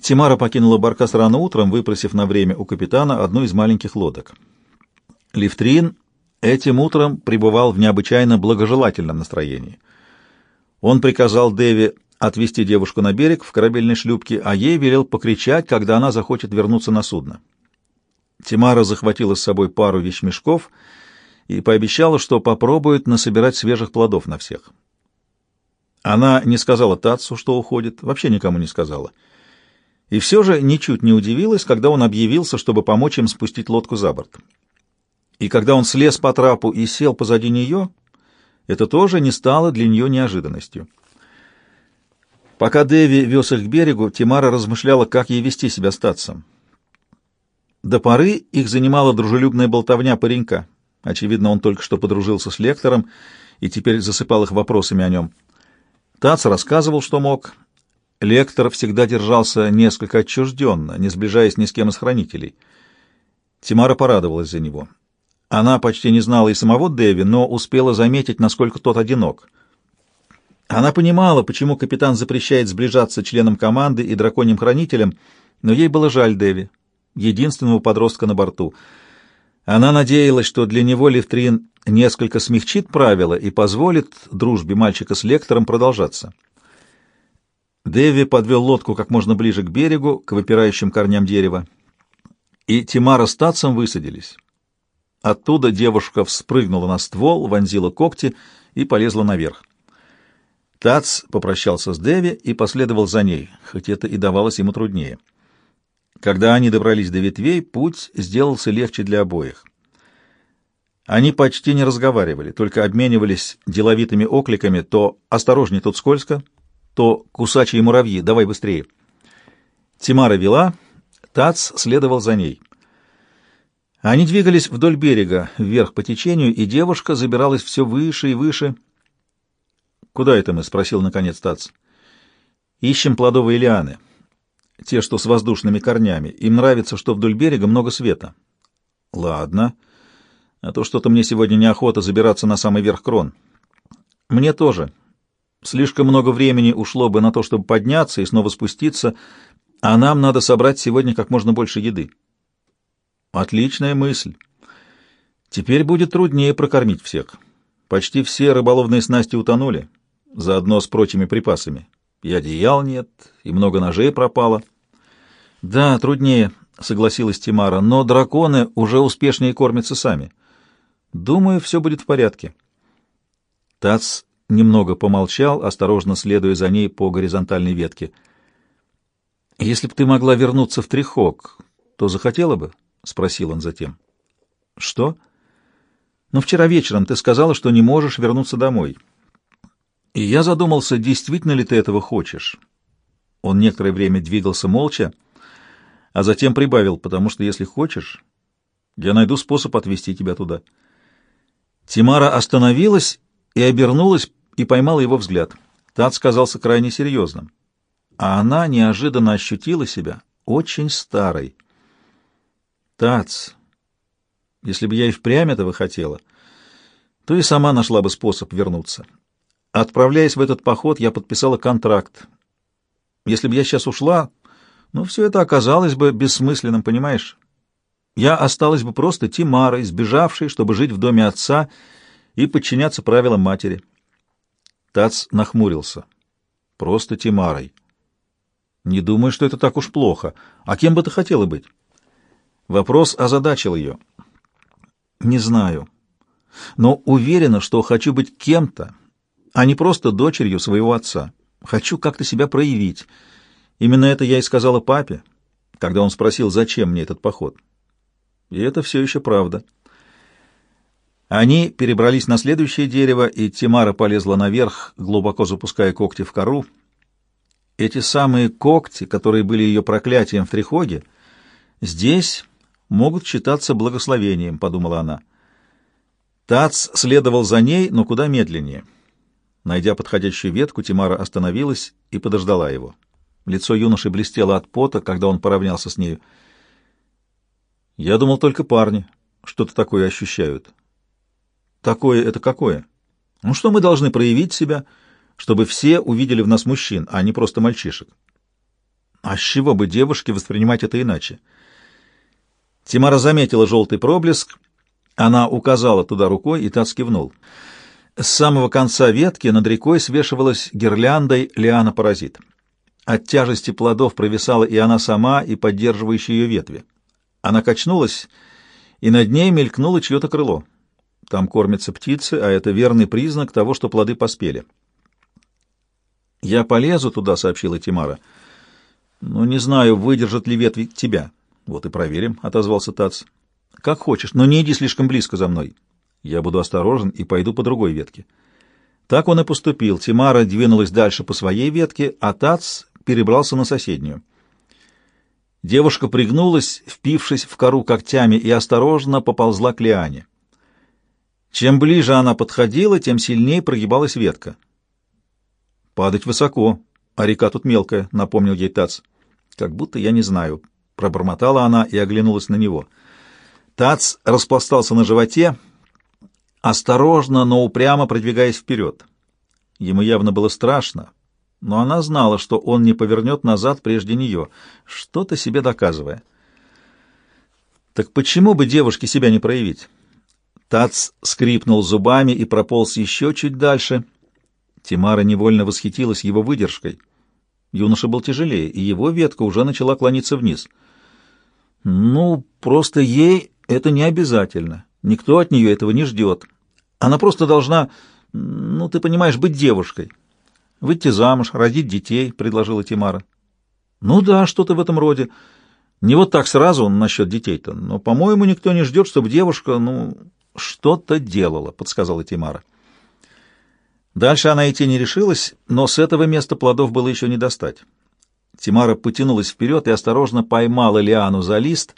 Тимара покинула баркас рано утром, выпросив на время у капитана одну из маленьких лодок. Лифтрин этим утром пребывал в необычайно благожелательном настроении. Он приказал Дэви отвезти девушку на берег в корабельной шлюпке, а ей велел покричать, когда она захочет вернуться на судно. Тимара захватила с собой пару вещмешков и пообещала, что попробует насобирать свежих плодов на всех. Она не сказала Татсу, что уходит, вообще никому не сказала. И все же ничуть не удивилась, когда он объявился, чтобы помочь им спустить лодку за борт. И когда он слез по трапу и сел позади нее, это тоже не стало для нее неожиданностью. Пока Дэви вез их к берегу, Тимара размышляла, как ей вести себя с Татсом. До поры их занимала дружелюбная болтовня паренька. Очевидно, он только что подружился с лектором и теперь засыпал их вопросами о нем. Тац рассказывал, что мог. Лектор всегда держался несколько отчужденно, не сближаясь ни с кем из хранителей. Тимара порадовалась за него. Она почти не знала и самого Дэви, но успела заметить, насколько тот одинок. Она понимала, почему капитан запрещает сближаться членам команды и драконьим хранителям, но ей было жаль Дэви единственного подростка на борту. Она надеялась, что для него Левтрин несколько смягчит правила и позволит дружбе мальчика с лектором продолжаться. Дэви подвел лодку как можно ближе к берегу, к выпирающим корням дерева, и Тимара с Татсом высадились. Оттуда девушка вспрыгнула на ствол, вонзила когти и полезла наверх. Тац попрощался с Дэви и последовал за ней, хоть это и давалось ему труднее. Когда они добрались до ветвей, путь сделался легче для обоих. Они почти не разговаривали, только обменивались деловитыми окликами то «осторожней, тут скользко», то «кусачие муравьи, давай быстрее». Тимара вела, Тац следовал за ней. Они двигались вдоль берега, вверх по течению, и девушка забиралась все выше и выше. «Куда это мы?» — спросил наконец Тац. «Ищем плодовые лианы» те, что с воздушными корнями. Им нравится, что вдоль берега много света. Ладно. А то что-то мне сегодня неохота забираться на самый верх крон. Мне тоже. Слишком много времени ушло бы на то, чтобы подняться и снова спуститься, а нам надо собрать сегодня как можно больше еды. Отличная мысль. Теперь будет труднее прокормить всех. Почти все рыболовные снасти утонули, заодно с прочими припасами. И одеял нет, и много ножей пропало. Да, труднее, согласилась Тимара, но драконы уже успешнее кормятся сами. Думаю, все будет в порядке. Тац немного помолчал, осторожно следуя за ней по горизонтальной ветке. «Если бы ты могла вернуться в Трихок, то захотела бы?» — спросил он затем. «Что?» «Но вчера вечером ты сказала, что не можешь вернуться домой». И я задумался, действительно ли ты этого хочешь. Он некоторое время двигался молча, а затем прибавил, потому что если хочешь, я найду способ отвезти тебя туда. Тимара остановилась и обернулась и поймала его взгляд. Тат сказался крайне серьезным, а она неожиданно ощутила себя очень старой. Тац, если бы я и впрямь этого хотела, то и сама нашла бы способ вернуться. Отправляясь в этот поход, я подписала контракт. Если бы я сейчас ушла, ну, все это оказалось бы бессмысленным, понимаешь? Я осталась бы просто Тимарой, сбежавшей, чтобы жить в доме отца и подчиняться правилам матери. Тац нахмурился. Просто Тимарой. Не думаю, что это так уж плохо. А кем бы ты хотела быть? Вопрос озадачил ее. Не знаю. Но уверена, что хочу быть кем-то, а не просто дочерью своего отца. Хочу как-то себя проявить. Именно это я и сказала папе, когда он спросил, зачем мне этот поход. И это все еще правда. Они перебрались на следующее дерево, и Тимара полезла наверх, глубоко запуская когти в кору. Эти самые когти, которые были ее проклятием в Трихоге, здесь могут считаться благословением, подумала она. Тац следовал за ней, но куда медленнее. Найдя подходящую ветку, Тимара остановилась и подождала его. Лицо юноши блестело от пота, когда он поравнялся с нею. «Я думал, только парни что-то такое ощущают». «Такое — это какое?» «Ну что мы должны проявить себя, чтобы все увидели в нас мужчин, а не просто мальчишек?» А с чего бы девушке воспринимать это иначе? Тимара заметила желтый проблеск, она указала туда рукой, и Тац кивнул. С самого конца ветки над рекой свешивалась гирляндой лиана-паразит. От тяжести плодов провисала и она сама, и поддерживающие ее ветви. Она качнулась, и над ней мелькнуло чье-то крыло. Там кормятся птицы, а это верный признак того, что плоды поспели. «Я полезу туда», — сообщила Тимара. «Но не знаю, выдержат ли ветви тебя». «Вот и проверим», — отозвался Тац. «Как хочешь, но не иди слишком близко за мной. Я буду осторожен и пойду по другой ветке». Так он и поступил. Тимара двинулась дальше по своей ветке, а Тац перебрался на соседнюю. Девушка пригнулась, впившись в кору когтями, и осторожно поползла к лиане. Чем ближе она подходила, тем сильнее прогибалась ветка. «Падать высоко, а река тут мелкая», — напомнил ей Тац. «Как будто я не знаю», — пробормотала она и оглянулась на него. Тац распластался на животе, осторожно, но упрямо продвигаясь вперед. Ему явно было страшно, но она знала, что он не повернет назад прежде нее, что-то себе доказывая. Так почему бы девушке себя не проявить? Тац скрипнул зубами и прополз еще чуть дальше. Тимара невольно восхитилась его выдержкой. Юноша был тяжелее, и его ветка уже начала клониться вниз. Ну, просто ей это не обязательно. Никто от нее этого не ждет. Она просто должна, ну, ты понимаешь, быть девушкой. Выйти замуж, родить детей, — предложила Тимара. Ну да, что-то в этом роде. Не вот так сразу насчет детей-то, но, по-моему, никто не ждет, чтобы девушка, ну, что-то делала, — подсказала Тимара. Дальше она идти не решилась, но с этого места плодов было еще не достать. Тимара потянулась вперед и осторожно поймала Лиану за лист,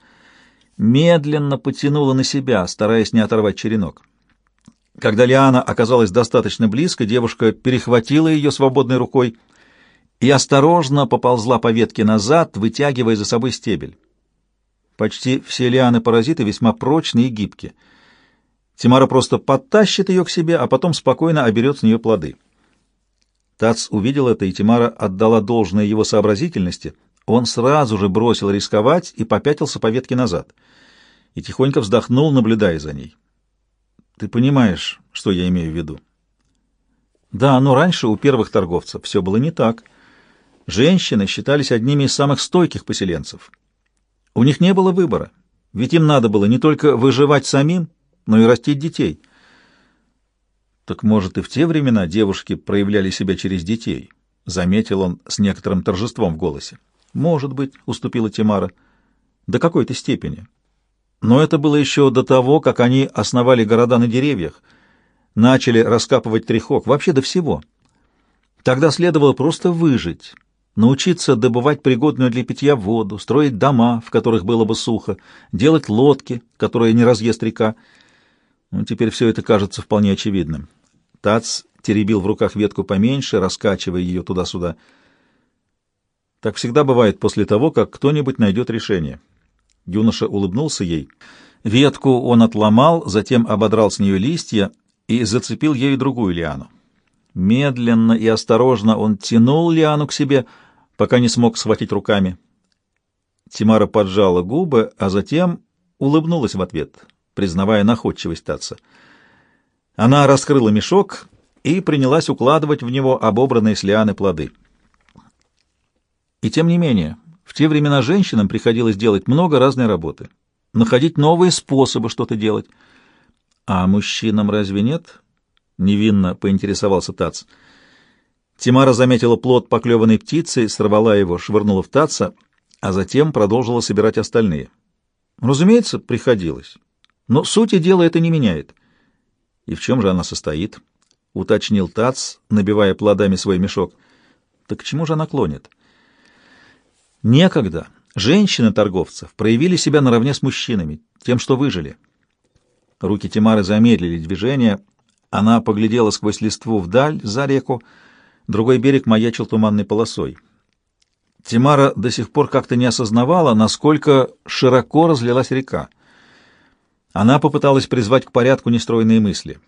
медленно потянула на себя, стараясь не оторвать черенок. Когда Лиана оказалась достаточно близко, девушка перехватила ее свободной рукой и осторожно поползла по ветке назад, вытягивая за собой стебель. Почти все лианы-паразиты весьма прочные и гибкие — Тимара просто подтащит ее к себе, а потом спокойно оберет с нее плоды. Тац увидел это, и Тимара отдала должное его сообразительности. Он сразу же бросил рисковать и попятился по ветке назад. И тихонько вздохнул, наблюдая за ней. Ты понимаешь, что я имею в виду? Да, но раньше у первых торговцев все было не так. Женщины считались одними из самых стойких поселенцев. У них не было выбора, ведь им надо было не только выживать самим, но и растить детей. Так может и в те времена девушки проявляли себя через детей, заметил он с некоторым торжеством в голосе. Может быть, уступила Тимара. До какой-то степени. Но это было еще до того, как они основали города на деревьях, начали раскапывать трехок, вообще до всего. Тогда следовало просто выжить, научиться добывать пригодную для питья воду, строить дома, в которых было бы сухо, делать лодки, которые не разъест река, ну, теперь все это кажется вполне очевидным. Тац теребил в руках ветку поменьше, раскачивая ее туда-сюда. Так всегда бывает после того, как кто-нибудь найдет решение. Юноша улыбнулся ей. Ветку он отломал, затем ободрал с нее листья и зацепил ею другую лиану. Медленно и осторожно он тянул лиану к себе, пока не смог схватить руками. Тимара поджала губы, а затем улыбнулась в ответ признавая находчивость Татца. Она раскрыла мешок и принялась укладывать в него обобранные с лианы плоды. И тем не менее, в те времена женщинам приходилось делать много разной работы, находить новые способы что-то делать. А мужчинам разве нет? Невинно поинтересовался Тац. Тимара заметила плод поклеванной птицы, сорвала его, швырнула в Таца, а затем продолжила собирать остальные. Разумеется, приходилось. Но сути дела это не меняет. И в чем же она состоит? Уточнил Тац, набивая плодами свой мешок. Так к чему же она клонит? Некогда женщины торговцев проявили себя наравне с мужчинами, тем, что выжили. Руки Тимары замедлили движение. Она поглядела сквозь листву вдаль, за реку. Другой берег маячил туманной полосой. Тимара до сих пор как-то не осознавала, насколько широко разлилась река. Она попыталась призвать к порядку нестроенные мысли.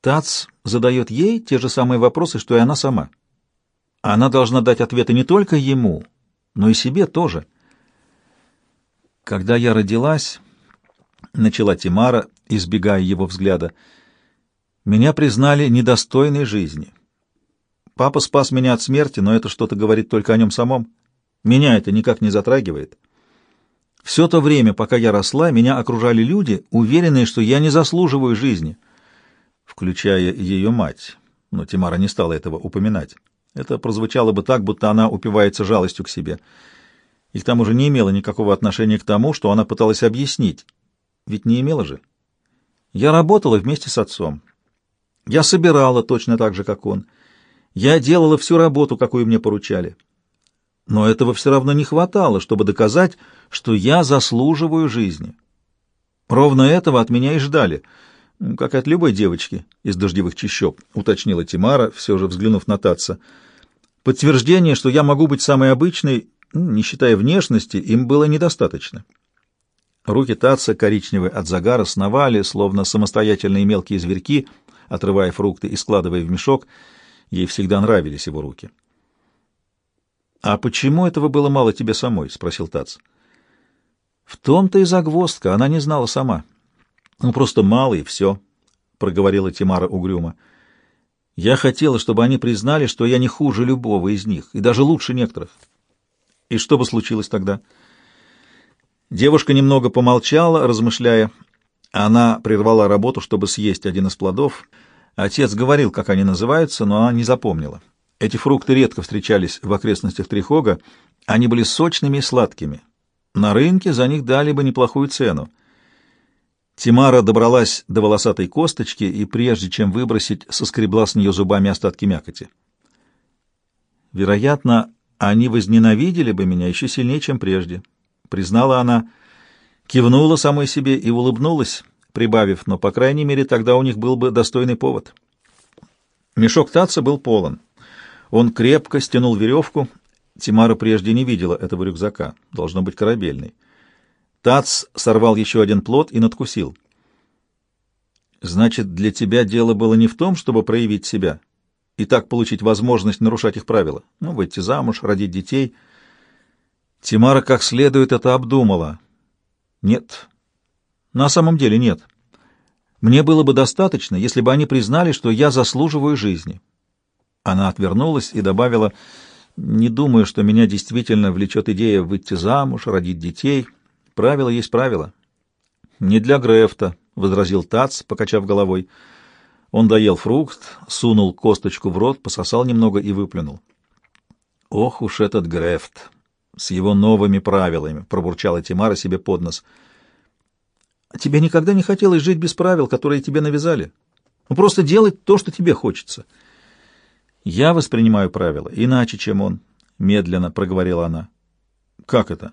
Тац задает ей те же самые вопросы, что и она сама. Она должна дать ответы не только ему, но и себе тоже. Когда я родилась, начала Тимара, избегая его взгляда, меня признали недостойной жизни. Папа спас меня от смерти, но это что-то говорит только о нем самом. Меня это никак не затрагивает. Все то время, пока я росла, меня окружали люди, уверенные, что я не заслуживаю жизни, включая ее мать. Но Тимара не стала этого упоминать. Это прозвучало бы так, будто она упивается жалостью к себе. И к тому же не имело никакого отношения к тому, что она пыталась объяснить. Ведь не имела же. Я работала вместе с отцом. Я собирала точно так же, как он. Я делала всю работу, какую мне поручали. Но этого все равно не хватало, чтобы доказать, что я заслуживаю жизни. Ровно этого от меня и ждали, как от любой девочки из дождевых чащоб, уточнила Тимара, все же взглянув на Татца. Подтверждение, что я могу быть самой обычной, не считая внешности, им было недостаточно. Руки Татца, коричневые от загара, сновали, словно самостоятельные мелкие зверьки, отрывая фрукты и складывая в мешок — Ей всегда нравились его руки. «А почему этого было мало тебе самой?» — спросил Тац. «В том-то и загвоздка, она не знала сама. Ну, просто мало и все», — проговорила Тимара угрюмо. «Я хотела, чтобы они признали, что я не хуже любого из них, и даже лучше некоторых». «И что бы случилось тогда?» Девушка немного помолчала, размышляя. Она прервала работу, чтобы съесть один из плодов — Отец говорил, как они называются, но она не запомнила. Эти фрукты редко встречались в окрестностях Трихога, они были сочными и сладкими. На рынке за них дали бы неплохую цену. Тимара добралась до волосатой косточки и, прежде чем выбросить, соскребла с нее зубами остатки мякоти. Вероятно, они возненавидели бы меня еще сильнее, чем прежде, признала она, кивнула самой себе и улыбнулась, прибавив, но, по крайней мере, тогда у них был бы достойный повод. Мешок таца был полон. Он крепко стянул веревку. Тимара прежде не видела этого рюкзака. Должно быть корабельный. Тац сорвал еще один плод и надкусил. «Значит, для тебя дело было не в том, чтобы проявить себя и так получить возможность нарушать их правила? Ну, выйти замуж, родить детей?» Тимара как следует это обдумала. «Нет, на самом деле нет. Мне было бы достаточно, если бы они признали, что я заслуживаю жизни. Она отвернулась и добавила, «Не думаю, что меня действительно влечет идея выйти замуж, родить детей. Правило есть правило». «Не для Грефта», — возразил Тац, покачав головой. Он доел фрукт, сунул косточку в рот, пососал немного и выплюнул. «Ох уж этот Грефт! С его новыми правилами!» — пробурчала Тимара себе под нос — Тебе никогда не хотелось жить без правил, которые тебе навязали? Ну, просто делать то, что тебе хочется. Я воспринимаю правила иначе, чем он, — медленно проговорила она. Как это?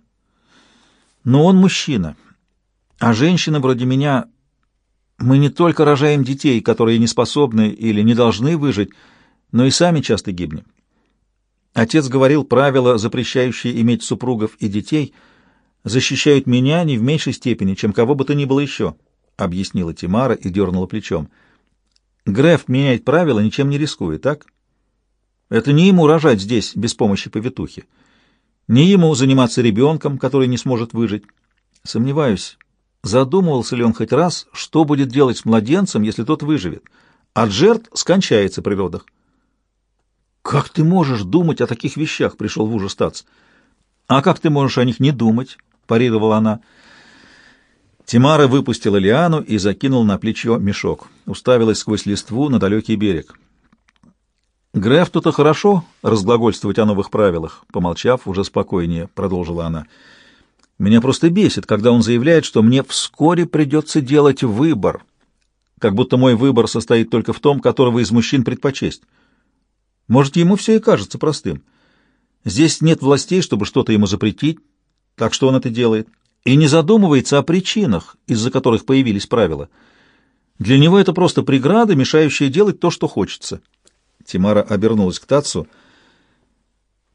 Но он мужчина, а женщина вроде меня... Мы не только рожаем детей, которые не способны или не должны выжить, но и сами часто гибнем. Отец говорил, правила, запрещающие иметь супругов и детей — защищают меня не в меньшей степени, чем кого бы то ни было еще», — объяснила Тимара и дернула плечом. «Греф меняет правила, ничем не рискует, так? Это не ему рожать здесь без помощи повитухи, не ему заниматься ребенком, который не сможет выжить. Сомневаюсь, задумывался ли он хоть раз, что будет делать с младенцем, если тот выживет. От жертв скончается при родах. «Как ты можешь думать о таких вещах?» — пришел в ужас Тац. «А как ты можешь о них не думать?» — парировала она. Тимара выпустила лиану и закинула на плечо мешок. Уставилась сквозь листву на далекий берег. «Грефту-то хорошо разглагольствовать о новых правилах», — помолчав, уже спокойнее, продолжила она. «Меня просто бесит, когда он заявляет, что мне вскоре придется делать выбор, как будто мой выбор состоит только в том, которого из мужчин предпочесть. Может, ему все и кажется простым. Здесь нет властей, чтобы что-то ему запретить, так что он это делает, и не задумывается о причинах, из-за которых появились правила. Для него это просто преграда, мешающая делать то, что хочется. Тимара обернулась к Тацу.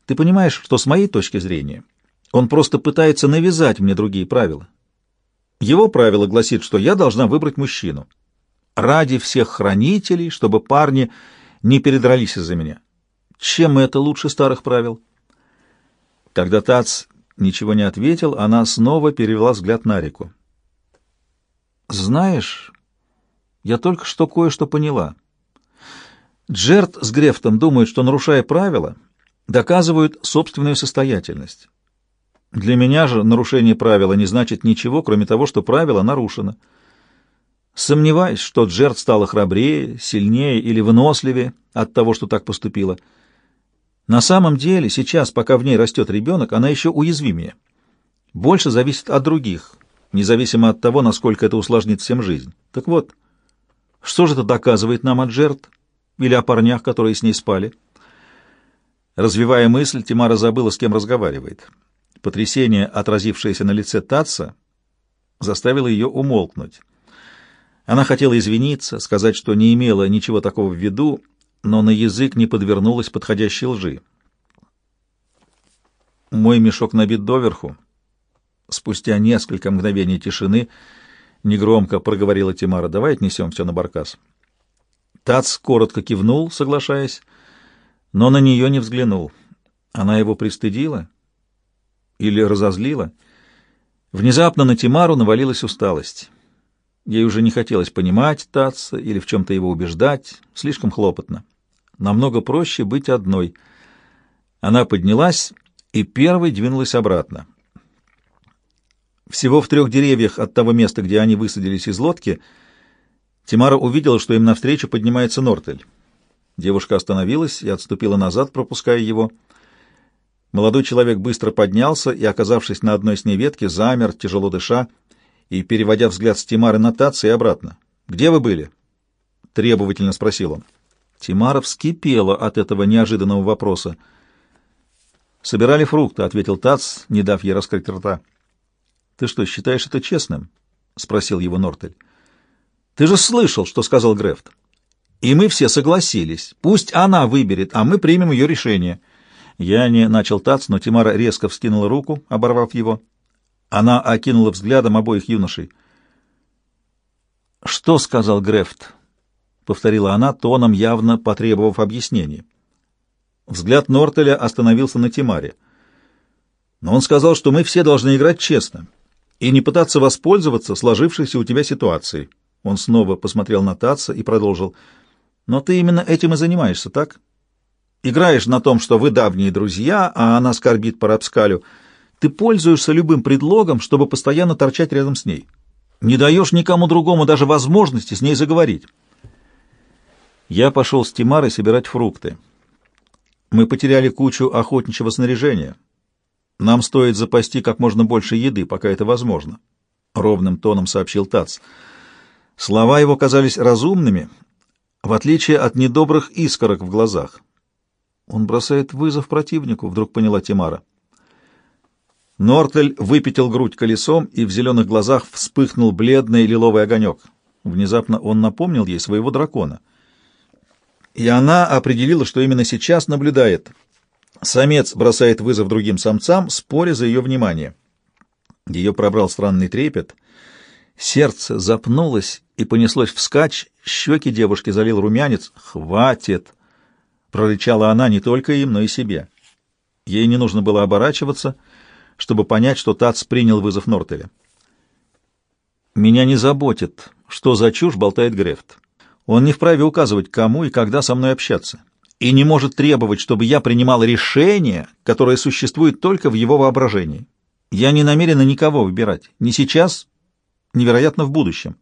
«Ты понимаешь, что с моей точки зрения он просто пытается навязать мне другие правила. Его правило гласит, что я должна выбрать мужчину. Ради всех хранителей, чтобы парни не передрались из-за меня. Чем это лучше старых правил?» Когда Тац ничего не ответил, она снова перевела взгляд на реку. «Знаешь, я только что кое-что поняла. Джерт с Грефтом думают, что, нарушая правила, доказывают собственную состоятельность. Для меня же нарушение правила не значит ничего, кроме того, что правило нарушено. Сомневаюсь, что Джерт стала храбрее, сильнее или выносливее от того, что так поступила. На самом деле, сейчас, пока в ней растет ребенок, она еще уязвимее. Больше зависит от других, независимо от того, насколько это усложнит всем жизнь. Так вот, что же это доказывает нам от жертв или о парнях, которые с ней спали? Развивая мысль, Тимара забыла, с кем разговаривает. Потрясение, отразившееся на лице Татца, заставило ее умолкнуть. Она хотела извиниться, сказать, что не имела ничего такого в виду, но на язык не подвернулась подходящей лжи. Мой мешок набит доверху. Спустя несколько мгновений тишины негромко проговорила Тимара. «Давай отнесем все на баркас». Тац коротко кивнул, соглашаясь, но на нее не взглянул. Она его пристыдила или разозлила. Внезапно на Тимару навалилась усталость. Ей уже не хотелось понимать Татца или в чем-то его убеждать, слишком хлопотно. Намного проще быть одной. Она поднялась и первой двинулась обратно. Всего в трех деревьях от того места, где они высадились из лодки, Тимара увидела, что им навстречу поднимается Нортель. Девушка остановилась и отступила назад, пропуская его. Молодой человек быстро поднялся и, оказавшись на одной с ней ветке, замер, тяжело дыша, и, переводя взгляд с Тимары на Татца и обратно. «Где вы были?» — требовательно спросил он. Тимара вскипела от этого неожиданного вопроса. «Собирали фрукты», — ответил Тац, не дав ей раскрыть рта. «Ты что, считаешь это честным?» — спросил его Нортель. «Ты же слышал, что сказал Грефт. И мы все согласились. Пусть она выберет, а мы примем ее решение». Я не начал тац, но Тимара резко вскинула руку, оборвав его. Она окинула взглядом обоих юношей. «Что сказал Грефт?» — повторила она, тоном явно потребовав объяснений. Взгляд Нортеля остановился на Тимаре. «Но он сказал, что мы все должны играть честно и не пытаться воспользоваться сложившейся у тебя ситуацией». Он снова посмотрел на Татца и продолжил. «Но ты именно этим и занимаешься, так?» Играешь на том, что вы давние друзья, а она скорбит по Рапскалю. Ты пользуешься любым предлогом, чтобы постоянно торчать рядом с ней. Не даешь никому другому даже возможности с ней заговорить. Я пошел с Тимарой собирать фрукты. Мы потеряли кучу охотничьего снаряжения. Нам стоит запасти как можно больше еды, пока это возможно. Ровным тоном сообщил Тац. Слова его казались разумными, в отличие от недобрых искорок в глазах. Он бросает вызов противнику, вдруг поняла Тимара. Нортель выпятил грудь колесом, и в зеленых глазах вспыхнул бледный лиловый огонек. Внезапно он напомнил ей своего дракона. И она определила, что именно сейчас наблюдает. Самец бросает вызов другим самцам, споря за ее внимание. Ее пробрал странный трепет. Сердце запнулось и понеслось вскачь, щеки девушки залил румянец. «Хватит!» Прорычала она не только им, но и себе. Ей не нужно было оборачиваться, чтобы понять, что Тац принял вызов Нортеля. «Меня не заботит, что за чушь болтает Грефт. Он не вправе указывать, кому и когда со мной общаться, и не может требовать, чтобы я принимал решение, которое существует только в его воображении. Я не намерена никого выбирать, ни сейчас, ни, вероятно, в будущем».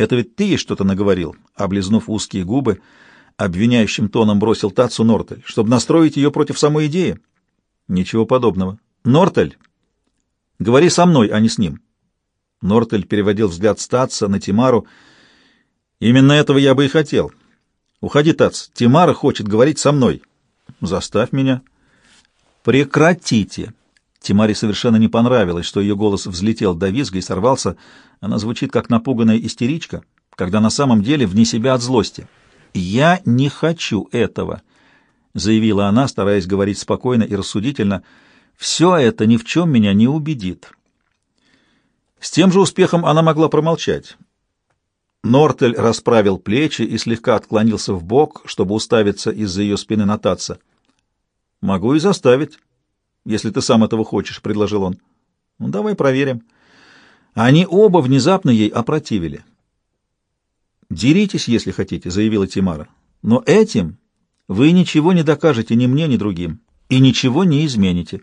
«Это ведь ты ей что-то наговорил?» Облизнув узкие губы, — обвиняющим тоном бросил Тацу Нортель, чтобы настроить ее против самой идеи. Ничего подобного. Нортель, говори со мной, а не с ним. Нортель переводил взгляд с Татца на Тимару. Именно этого я бы и хотел. Уходи, Тац. Тимара хочет говорить со мной. Заставь меня. Прекратите. Тимаре совершенно не понравилось, что ее голос взлетел до визга и сорвался. Она звучит как напуганная истеричка, когда на самом деле вне себя от злости. «Я не хочу этого», — заявила она, стараясь говорить спокойно и рассудительно. «Все это ни в чем меня не убедит». С тем же успехом она могла промолчать. Нортель расправил плечи и слегка отклонился в бок, чтобы уставиться из-за ее спины нотаться. «Могу и заставить», если ты сам этого хочешь», — предложил он. «Ну, давай проверим». Они оба внезапно ей опротивили. «Деритесь, если хотите», — заявила Тимара. «Но этим вы ничего не докажете ни мне, ни другим, и ничего не измените».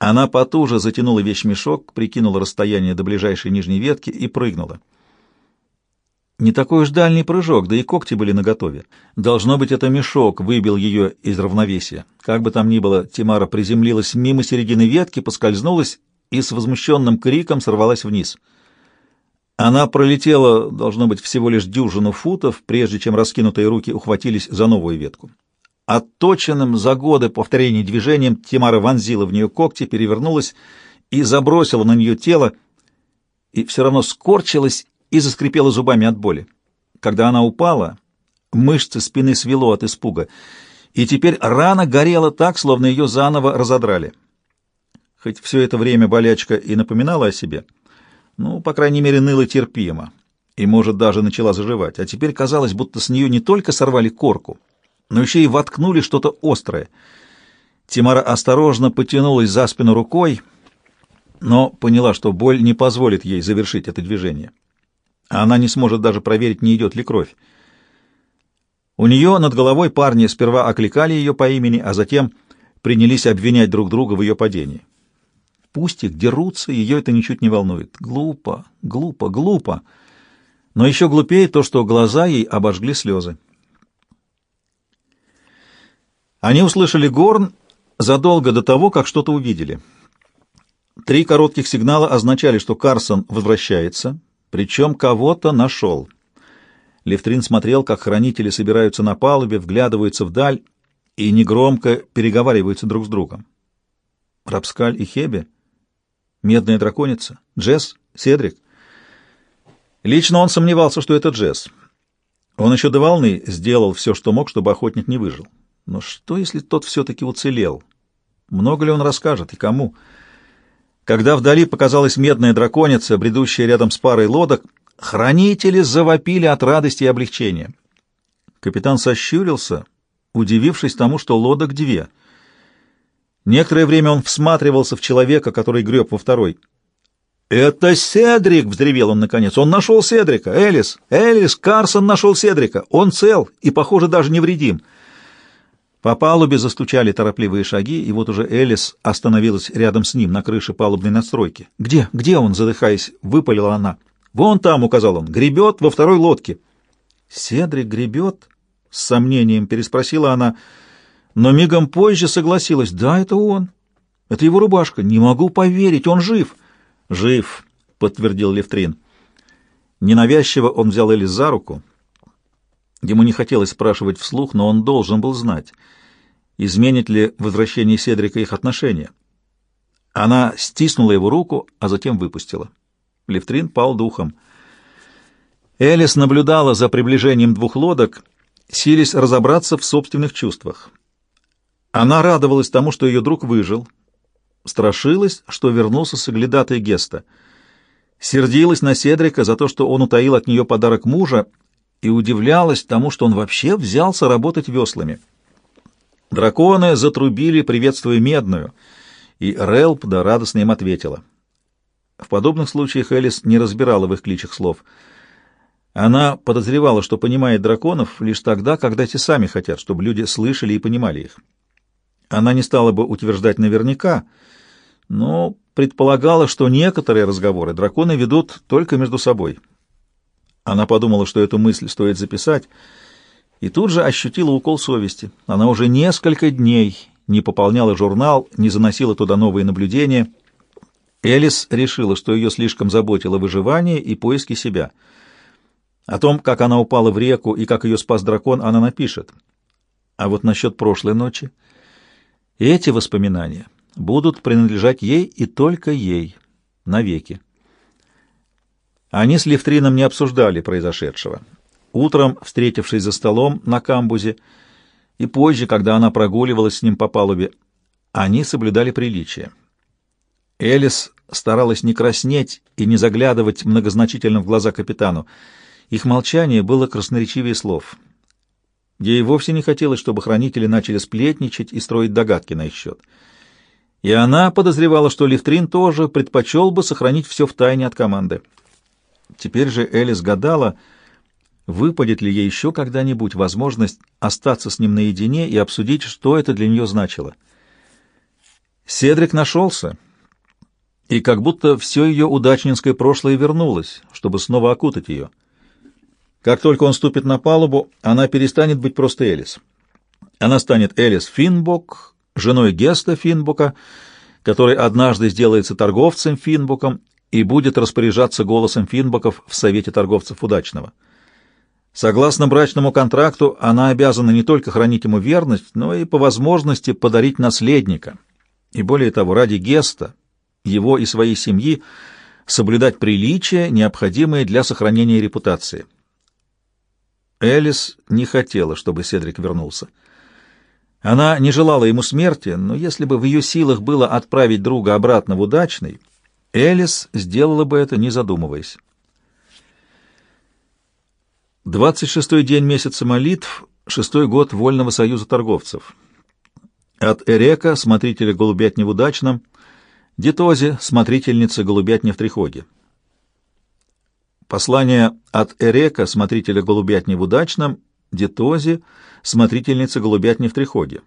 Она потуже затянула вещмешок, прикинула расстояние до ближайшей нижней ветки и прыгнула. Не такой уж дальний прыжок, да и когти были наготове. Должно быть, это мешок выбил ее из равновесия. Как бы там ни было, Тимара приземлилась мимо середины ветки, поскользнулась и с возмущенным криком сорвалась вниз. Она пролетела, должно быть, всего лишь дюжину футов, прежде чем раскинутые руки ухватились за новую ветку. Отточенным за годы повторений движением Тимара вонзила в нее когти, перевернулась и забросила на нее тело, и все равно скорчилась и заскрипела зубами от боли. Когда она упала, мышцы спины свело от испуга, и теперь рана горела так, словно ее заново разодрали. Хоть все это время болячка и напоминала о себе, ну, по крайней мере, ныла терпимо, и, может, даже начала заживать, а теперь казалось, будто с нее не только сорвали корку, но еще и воткнули что-то острое. Тимара осторожно потянулась за спину рукой, но поняла, что боль не позволит ей завершить это движение. Она не сможет даже проверить, не идет ли кровь. У нее над головой парни сперва окликали ее по имени, а затем принялись обвинять друг друга в ее падении. Пусть их дерутся, ее это ничуть не волнует. Глупо, глупо, глупо. Но еще глупее то, что глаза ей обожгли слезы. Они услышали горн задолго до того, как что-то увидели. Три коротких сигнала означали, что Карсон возвращается, причем кого-то нашел. Левтрин смотрел, как хранители собираются на палубе, вглядываются вдаль и негромко переговариваются друг с другом. Рапскаль и Хебе? Медная драконица? Джесс? Седрик? Лично он сомневался, что это Джесс. Он еще до волны сделал все, что мог, чтобы охотник не выжил. Но что, если тот все-таки уцелел? Много ли он расскажет и кому? Когда вдали показалась медная драконица, бредущая рядом с парой лодок, хранители завопили от радости и облегчения. Капитан сощурился, удивившись тому, что лодок две. Некоторое время он всматривался в человека, который греб во второй. «Это Седрик!» — взревел он наконец. «Он нашел Седрика! Элис! Элис! Карсон нашел Седрика! Он цел и, похоже, даже невредим!» По палубе застучали торопливые шаги, и вот уже Элис остановилась рядом с ним на крыше палубной надстройки. «Где? Где он?» — задыхаясь, выпалила она. «Вон там», — указал он, — «гребет во второй лодке». «Седрик гребет?» — с сомнением переспросила она, но мигом позже согласилась. «Да, это он. Это его рубашка. Не могу поверить, он жив». «Жив», — подтвердил Левтрин. Ненавязчиво он взял Элис за руку — Ему не хотелось спрашивать вслух, но он должен был знать, изменит ли возвращение Седрика их отношения. Она стиснула его руку, а затем выпустила. Левтрин пал духом. Элис наблюдала за приближением двух лодок, сились разобраться в собственных чувствах. Она радовалась тому, что ее друг выжил, страшилась, что вернулся соглядатый Геста, сердилась на Седрика за то, что он утаил от нее подарок мужа и удивлялась тому, что он вообще взялся работать веслами. Драконы затрубили, приветствуя медную, и Релпда радостно им ответила. В подобных случаях Элис не разбирала в их кличах слов. Она подозревала, что понимает драконов лишь тогда, когда те сами хотят, чтобы люди слышали и понимали их. Она не стала бы утверждать наверняка, но предполагала, что некоторые разговоры драконы ведут только между собой. Она подумала, что эту мысль стоит записать, и тут же ощутила укол совести. Она уже несколько дней не пополняла журнал, не заносила туда новые наблюдения. Элис решила, что ее слишком заботило выживание и поиски себя. О том, как она упала в реку и как ее спас дракон, она напишет. А вот насчет прошлой ночи... Эти воспоминания будут принадлежать ей и только ей, навеки. Они с Левтрином не обсуждали произошедшего. Утром, встретившись за столом на камбузе, и позже, когда она прогуливалась с ним по палубе, они соблюдали приличие. Элис старалась не краснеть и не заглядывать многозначительно в глаза капитану. Их молчание было красноречивее слов. Ей вовсе не хотелось, чтобы хранители начали сплетничать и строить догадки на их счет. И она подозревала, что Лифтрин тоже предпочел бы сохранить все в тайне от команды. Теперь же Элис гадала, выпадет ли ей еще когда-нибудь возможность остаться с ним наедине и обсудить, что это для нее значило. Седрик нашелся, и как будто все ее удачнинское прошлое вернулось, чтобы снова окутать ее. Как только он ступит на палубу, она перестанет быть просто Элис. Она станет Элис Финбок, женой Геста Финбока, который однажды сделается торговцем Финбоком и будет распоряжаться голосом Финбоков в Совете торговцев Удачного. Согласно брачному контракту, она обязана не только хранить ему верность, но и по возможности подарить наследника. И более того, ради Геста, его и своей семьи, соблюдать приличия, необходимые для сохранения репутации. Элис не хотела, чтобы Седрик вернулся. Она не желала ему смерти, но если бы в ее силах было отправить друга обратно в удачный, Элис сделала бы это, не задумываясь. Двадцать шестой день месяца молитв, шестой год Вольного союза торговцев. От Эрека, смотрителя голубятни в Удачном, Дитозе, смотрительницы голубятни в Трихоге. Послание от Эрека, смотрителя голубятни в Удачном, Дитозе, смотрительницы голубятни в Трихоге.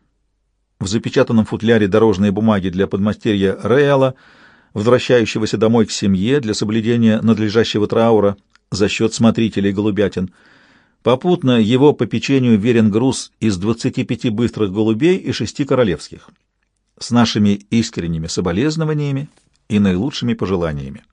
В запечатанном футляре дорожные бумаги для подмастерья Реала, возвращающегося домой к семье для соблюдения надлежащего траура за счет смотрителей голубятин. Попутно его попечению верен груз из 25 быстрых голубей и шести королевских. С нашими искренними соболезнованиями и наилучшими пожеланиями.